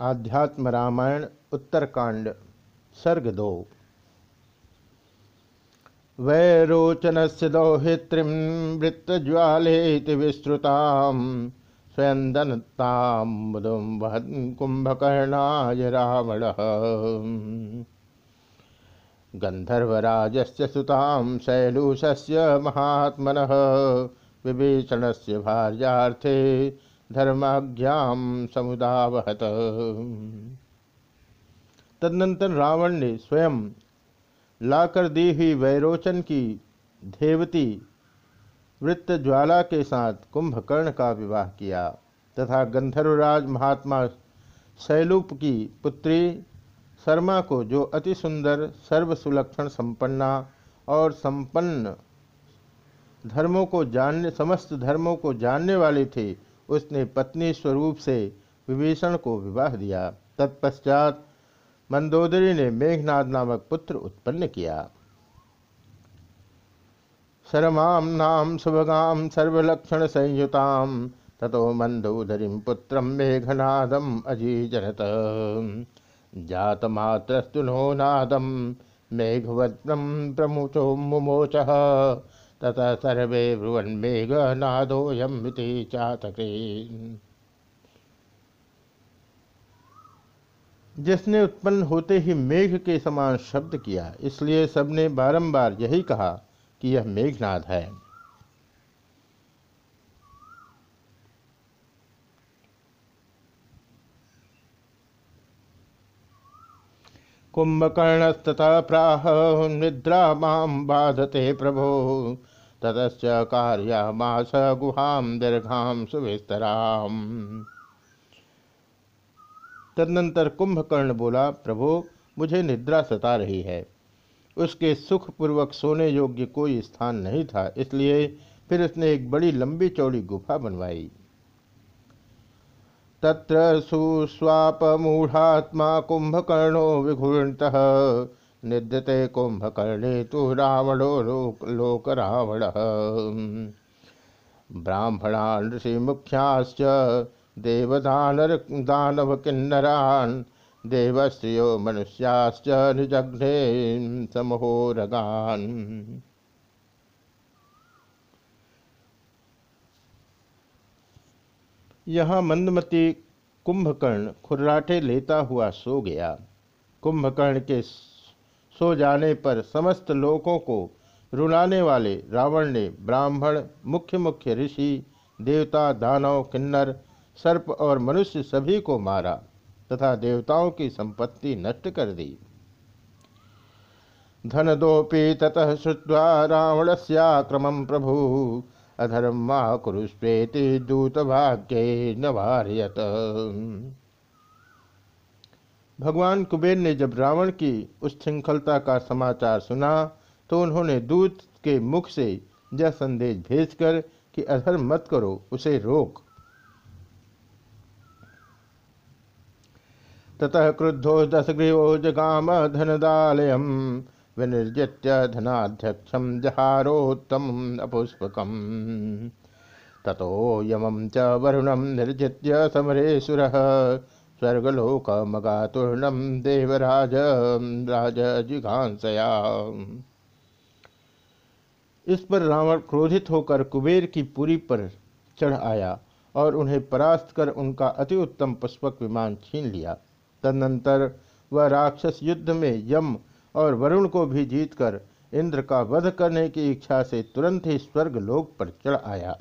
आध्यात्म रामायण, उत्तरकांड, सर्ग दो। वैरोचन से दौहित्रीं वृत्तज्वालेति विस्तृता स्वयं दनतां मुदुं वहन् कुम्भकर्णाय रावणः। सुतां शैलूषस्य महात्मनः, विभीषणस्य भार्यार्थे धर्माज्ञा समुदावहत। तदनंतर रावण ने स्वयं लाकर दी हुई वैरोचन की देवती वृत्त ज्वाला के साथ कुंभकर्ण का विवाह किया तथा गंधर्वराज महात्मा शैलूप की पुत्री शर्मा को जो अति सुंदर, सर्वसुलक्षण संपन्ना और संपन्न धर्मों को जानने, समस्त धर्मों को जानने वाले थे उसने पत्नी स्वरूप से विभीषण को विवाह दिया। तत्पश्चात मंदोदरी ने मेघनाद नामक पुत्र उत्पन्न किया। शरमाम नाम शुभगाम सर्वलक्षण संयुताम ततो मंदोदरी पुत्र मेघनादम अजीजनत जातमात्रस्तुनो नादम मेघवत्म प्रमुचो मुमोच। तथा सर्वे ब्रुवन मेघ नादोयम चातके जिसने उत्पन्न होते ही मेघ के समान शब्द किया, इसलिए सबने बारंबार यही कहा कि यह मेघनाद है। कुंभकर्णस्तः प्राह निद्रा माँ बाधते प्रभो। ततश्च कार्यामास गुहां दीर्घां सुविस्तराम। तदनंतर कुंभकर्ण बोला, प्रभु, मुझे निद्रा सता रही है। उसके सुखपूर्वक सोने योग्य कोई स्थान नहीं था, इसलिए फिर उसने एक बड़ी लंबी चौड़ी गुफा बनवाई। तत्र सुस्वापमूढ़ात्मा कुंभकर्णो विघूर्णतः निद्यते कुंभकर्णे तो रावणो लोक रावण ब्राह्मणा ऋषि मुख्याश्च देवदानर दानव किन्नरान् देवस्त्रियो मनुष्याश्च निजघ्ने समहोरगान्। यहाँ मंदमती कुंभकर्ण खुर्राटे लेता हुआ सो गया। कुंभकर्ण के सो जाने पर समस्त लोकों को रुलाने वाले रावण ने ब्राह्मण, मुख्य मुख्य ऋषि, देवता, दानव, किन्नर, सर्प और मनुष्य सभी को मारा तथा देवताओं की संपत्ति नष्ट कर दी। धन दोपी ततः श्रुवा रावण सक्रम प्रभु अधर्मा दूत भाग्य नवार्यत भगवान कुबेर ने जब रावण की उस श्रृंखलता का समाचार सुना तो उन्होंने दूत के मुख से यह संदेश भेजकर कि अधर्म मत करो, उसे रोक। ततः क्रुद्धो दशग्रीवो जगाम धनदालयम, विनिर्जित्य धनाध्यक्षम जहारोत्तम अपुष्पकम। ततो यमं च वरुणं निर्जित्य समरेशुर स्वर्गलोक मगातूर्णम देवराज, राज जिघांसया। इस पर रावण क्रोधित होकर कुबेर की पुरी पर चढ़ आया और उन्हें परास्त कर उनका अति उत्तम पुष्पक विमान छीन लिया। तदनंतर वह राक्षस युद्ध में यम और वरुण को भी जीतकर इंद्र का वध करने की इच्छा से तुरंत ही स्वर्ग लोक पर चढ़ आया।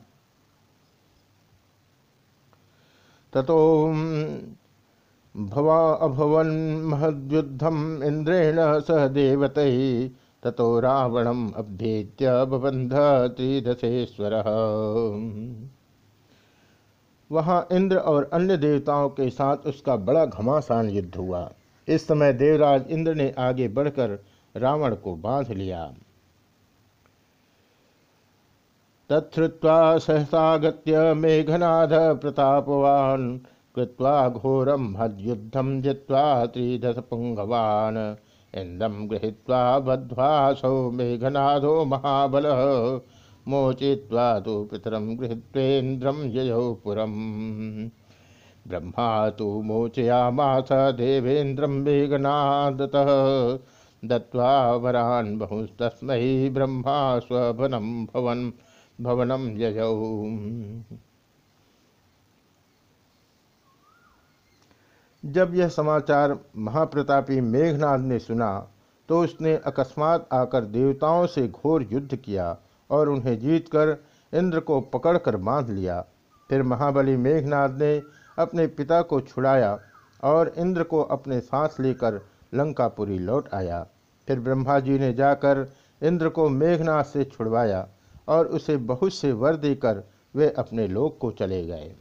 ततो भवा अभवन महद्युद्धम इंद्रेण सह देवत, ततो रावणम अभ्येत्य बबंध त्रिदशेश्वर। वहाँ इंद्र और अन्य देवताओं के साथ उसका बड़ा घमासान युद्ध हुआ। इस समय देवराज इंद्र ने आगे बढ़कर रावण को बाँध लिया। तत्वा सहसागत्य मेघनाथ प्रतापवान कृत्वा घोरम हद्युद्धम जित्वा त्रिदश पुंगवान इंदम गृहीत्वा बद्ध्वासौ मेघनाथो महाबल। मोचित्वा तो पितरम गृहीत्वेन्द्रम ययौ पुरम। ब्रह्मा तो मोचयामास देवेन्द्रम मेघनादतः। दत्वा वरान् बहुस्तस्मै ब्रह्मा स्वभनम भवन भवनम यजौ जब यह समाचार महाप्रतापी मेघनाथ ने सुना तो उसने अकस्मात आकर देवताओं से घोर युद्ध किया और उन्हें जीतकर इंद्र को पकड़कर बाँध लिया। फिर महाबली मेघनाथ ने अपने पिता को छुड़ाया और इंद्र को अपने सांस लेकर लंकापुरी लौट आया। फिर ब्रह्मा जी ने जाकर इंद्र को मेघनाथ से छुड़वाया और उसे बहुत से वर देकर वे अपने लोक को चले गए।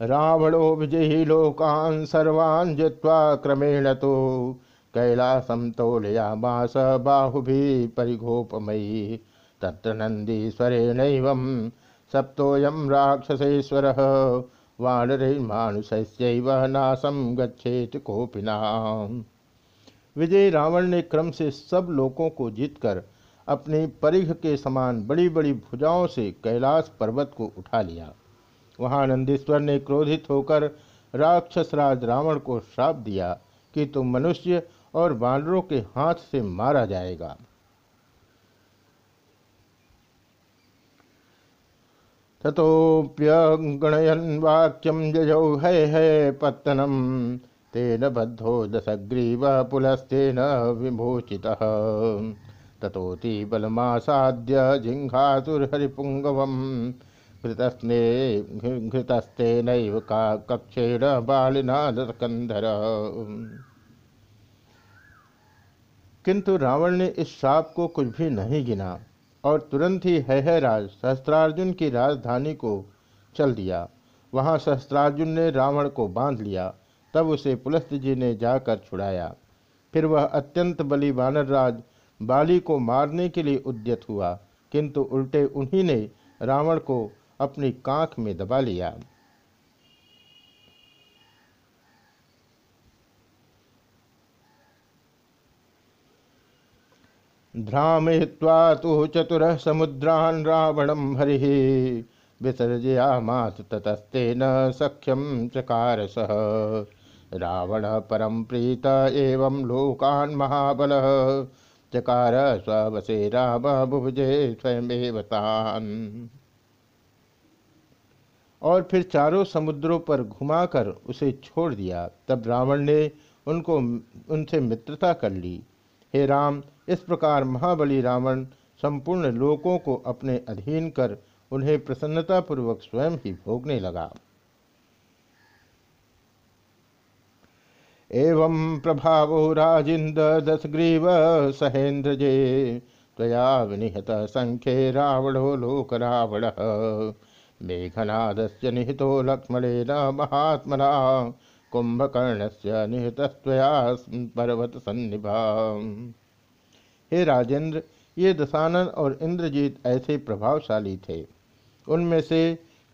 रावणो विजयी लोकान सर्वान् जित्वा क्रमेण तो कैलासम तोलयामास बाहुभि परिघोपमयी। तत्र नंदीश्वरेण सप्तोयम राक्षसेश्वर वानरमानुष्यव नाशम गच्छेत कोपिना विजय रावण ने क्रम से सब लोगों को जीतकर अपने परिघ के समान बड़ी बड़ी भुजाओं से कैलाश पर्वत को उठा लिया। वहाँ नंदीश्वर ने क्रोधित होकर राक्षस राज रावण को श्राप दिया कि तुम मनुष्य और बानरों के हाथ से मारा जाएगा। तथोप्यगणयन वाक्यम जजौ है है पत्तनम, तेन बद्धो दशग्रीव पुलस्तेन विमोचित। तथोति बलमासाद्य जिघासुरहरिपुंगवम घृतस्ने घृतस्तेन का कक्षेण बालिना किंतु रावण ने इस श्राप को कुछ भी नहीं गिना और तुरंत ही है राज सहस्त्रार्जुन की राजधानी को चल दिया। वहाँ सहस्त्रार्जुन ने रावण को बाँध लिया, तब उसे पुलस्त जी ने जाकर छुड़ाया। फिर वह अत्यंत बली वानर राज बाली को मारने के लिए उद्यत हुआ, किंतु उल्टे उन्हीं ने रावण को अपनी कांख में दबा लिया। ध्रामय्वा तो चतुर समुद्रान रावणम हरि विसर्जयामास ततस्तेन सख्यम चकार सह। रावण परम प्रीत एवं लोकान महाबल, चकार स्वसे राम बुभुजे स्वयं तान। और फिर चारों समुद्रों पर घुमाकर उसे छोड़ दिया। तब रावण ने उनको, उनसे मित्रता कर ली। हे राम, इस प्रकार महाबली रावण संपूर्ण लोकों को अपने अधीन कर उन्हें प्रसन्नतापूर्वक स्वयं ही भोगने लगा। एवं प्रभावो राजिंद दसग्रीव सहेन्द्र जे तया विनिहत संख्ये रावणो लोक रावण मेघनादस्य निहितो लक्ष्मणेन महात्मना कुंभकर्णस्य निहितस्त्वया पर्वत सन्निभा हे राजेंद्र, ये दशानन और इंद्रजीत ऐसे प्रभावशाली थे। उनमें से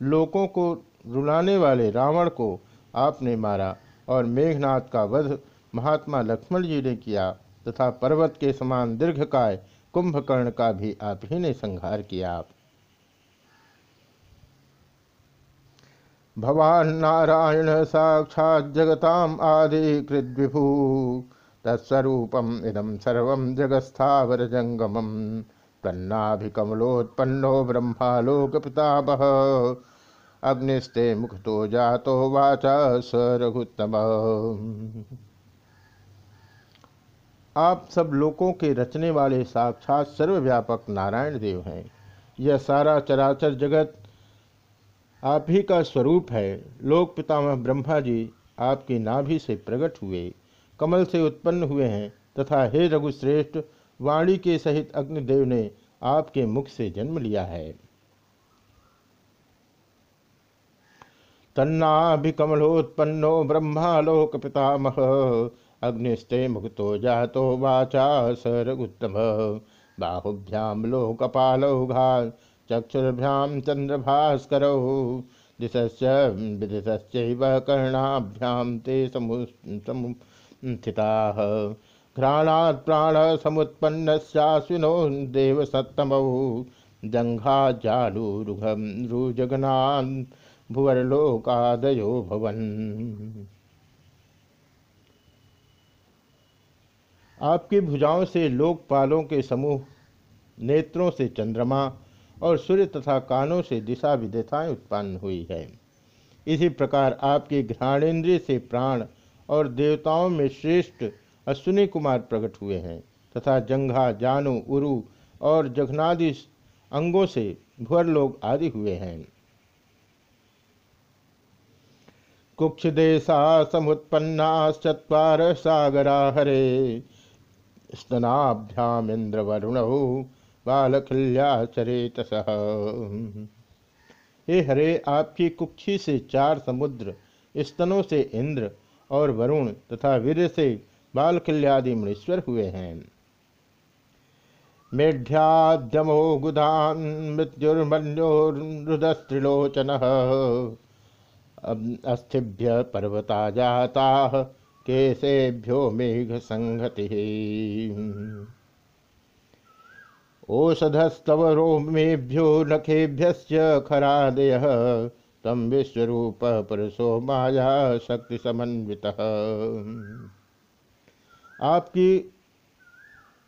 लोगों को रुलाने वाले रावण को आपने मारा और मेघनाथ का वध महात्मा लक्ष्मण जी ने किया तथा पर्वत के समान दीर्घकाय कुंभकर्ण का भी आप ही ने संहार किया। भवान्नारायण साक्षात् जगताम आदि तत्स्वरूपम इदम सर्व जगस्थावर जंगमम तन्नाभिकमलोत्पन्नो ब्रह्मालोक पितामह अग्निस्ते मुख तो जातो वाचा स रघुत्तम आप सब लोकों के रचने वाले साक्षात सर्वव्यापक नारायण देव हैं। यह सारा चराचर जगत आप ही का स्वरूप है। लोक पितामह ब्रह्मा जी आपकी नाभि से प्रकट हुए, कमल से उत्पन्न हुए हैं तथा हे रघुश्रेष्ठ, वाणी के सहित अग्निदेव ने आपके मुख से जन्म लिया है। तन्नाभिकमलोत्पन्नो ब्रह्मालोक पितामह अग्निस्ते मुक्तो जातो वाचा स रघुत्तम बाहुभ्याम लोकपालौ चक्षुर्भ्याम चंद्रभास्कर दिशस्य कर्णाभ्याम ते समुस्थिता घ्राणात् प्राण समुत्पन्नस्याश्विनो देव सत्तमौ जंघा जालूरुघम रुजगनान भुवरलोकादयो भवन। आपकी भुजाओं से लोकपालों के समूह, नेत्रों से चंद्रमा और सूर्य तथा कानों से दिशा विदिशाएँ उत्पन्न हुई है। इसी प्रकार आपके घ्राणेन्द्रिय से प्राण और देवताओं में श्रेष्ठ अश्विनी कुमार प्रकट हुए हैं तथा जंघा, जानु, उरु और जघनादि अंगों से भुअर लोग आदि हुए हैं। कुक्ष देशा समुत्पन्ना चुर सागरा हरे स्तनाभ्याम इंद्र वरुण बालखल्याचरेत हे हरे, आपकी कुक्षी से चार समुद्र, स्तनों से इंद्र और वरुण तथा वीर से बालकल्यादि मुनीश्वर हुए हैं। मेढ्याद्यमो गुदान मृत्युर्मन्योरुदस्त्रिलोचन अस्थिभ्य पर्वता जाता केसेभ्यो मेघ संहति ओषधस्तव रोमेभ्यो नखेभ्य खरादय तम विश्वरूप पुरुषो माया शक्ति समन्वित आपकी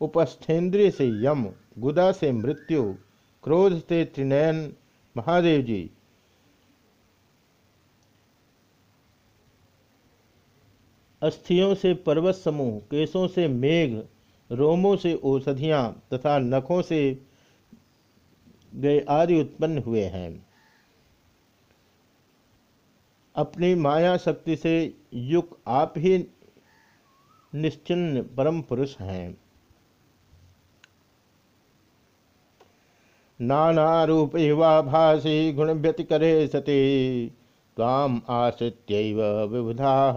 उपस्थेंद्रिय से यम, गुदा से मृत्यु, क्रोध से त्रिनयन, महादेव जी, अस्थियों से पर्वत समूह केसों से मेघ रोमों से औषधियाँ तथा नखों से गए आदि उत्पन्न हुए हैं। अपनी माया शक्ति से युग आप ही निश्चिन्न परम पुरुष हैं। नाना रूप भाषी गुण व्यतिकरे सती ताम आश्रित्य विबुधा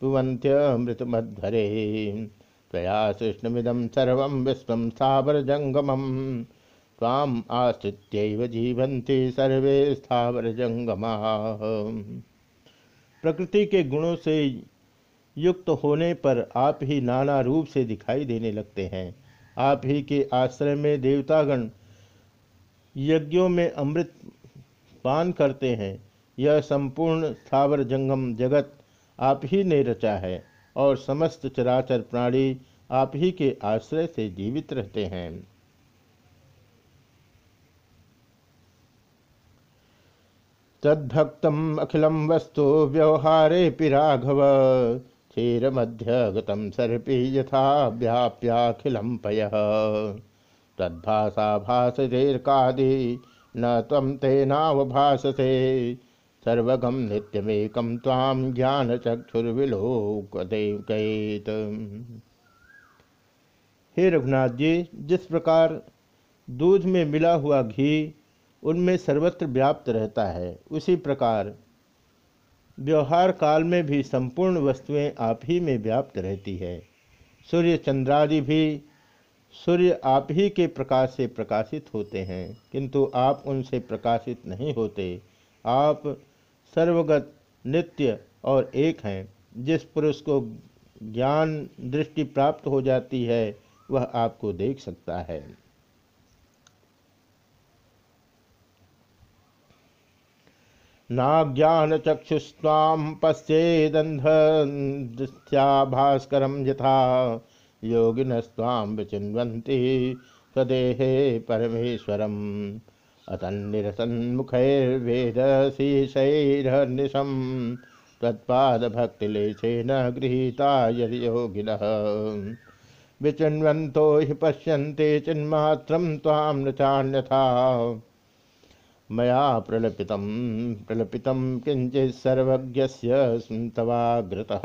पुवंत्यमृतमध्वरे त्वया सृष्णमिदं सर्व विश्व स्थावरजंगमम ताम आश्रित्य जीवंती सर्वे स्थावरजंगमा प्रकृति के गुणों से युक्त होने पर आप ही नाना रूप से दिखाई देने लगते हैं। आप ही के आश्रय में देवतागण यज्ञों में अमृत पान करते हैं। यह संपूर्ण स्थावर जंगम जगत आप ही ने रचा है। और समस्त चराचर प्राणी आप ही के आश्रय से जीवित रहते हैं। तद्भक्तम अखिलम वस्तु व्यवहारे राघव पिराघव, क्षीरमध्यगतम सर्पी यथा व्याप्याखिलम पय। तद्भाषा भाषेर्कादि न तम तेनावभाषसे सर्वगम नित्यमेकम ताम ज्ञान चक्षुर्विलोकदेत हे रघुनाथ जी, जिस प्रकार दूध में मिला हुआ घी उनमें सर्वत्र व्याप्त रहता है, उसी प्रकार व्यवहार काल में भी संपूर्ण वस्तुएँ आप ही में व्याप्त रहती है। सूर्य चंद्रादि भी सूर्य आप ही के प्रकाश से प्रकाशित होते हैं, किंतु आप उनसे प्रकाशित नहीं होते। आप सर्वगत, नित्य और एक हैं। जिस पुरुष को ज्ञान दृष्टि प्राप्त हो जाती है, वह आपको देख सकता है। ना नाज्ञान चक्षुस्वाम भास्कर यथा योगिनस्वाम विचिन्वन्ति, स्वदेहे परमेश्वरम। अतन्निरसन्मुखैर्वेदशीशैर्निशं त्वत्पादभक्तिलेशेन गृहीता यदियोगिनः। विचिन्वन्तो हि पश्यन्ते चिन्मात्रं त्वां न चान्यथा। मया प्रलपितं प्रलपितं किञ्चित् सर्वज्ञस्य तवाग्रतः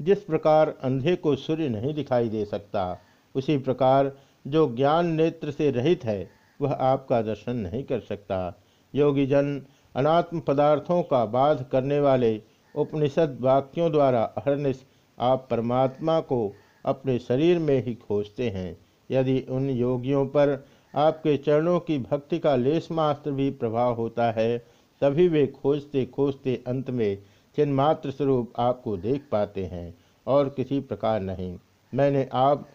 जिस प्रकार अंधे को सूर्य नहीं दिखाई दे सकता, उसी प्रकार जो ज्ञान नेत्र से रहित है, वह आपका दर्शन नहीं कर सकता। योगी जन अनात्म पदार्थों का बाध करने वाले उपनिषद वाक्यों द्वारा अहरनिश आप परमात्मा को अपने शरीर में ही खोजते हैं। यदि उन योगियों पर आपके चरणों की भक्ति का लेश मात्र भी प्रभाव होता है, तभी वे खोजते खोजते अंत में चिन्मात्र स्वरूप आपको देख पाते हैं और किसी प्रकार नहीं। मैंने आप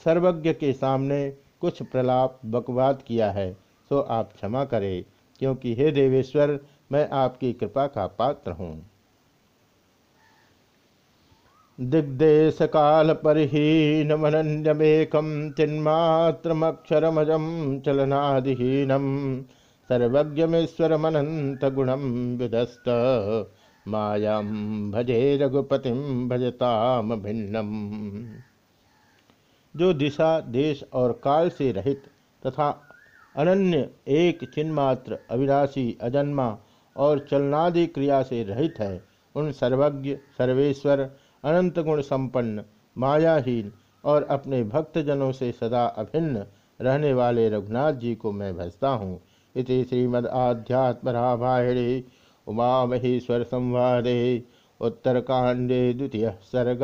सर्वज्ञ के सामने कुछ प्रलाप बकवाद किया है, सो आप क्षमा करें, क्योंकि हे देवेश्वर, मैं आपकी कृपा का पात्र हूँ। दिग्देश काल परिहीनमनन्यमेकं चिन्मात्रमक्षरमजं चलनादिहीनं सर्वज्ञमेश्वरमनन्तगुणं विधस्त मायां भजे रघुपतिं भजताम भिन्नम। जो दिशा, देश और काल से रहित तथा अनन्य एक चिन्मात्र अविनाशी अजन्मा और चलनादि क्रिया से रहित है, उन सर्वज्ञ, सर्वेश्वर, अनंत गुण संपन्न, मायाहीन और अपने भक्तजनों से सदा अभिन्न रहने वाले रघुनाथ जी को मैं भजता हूँ। इति श्रीमद आध्यात्म रामायणे। उमा महेश्वर संवादे उत्तरकांडे द्वितीय सर्ग।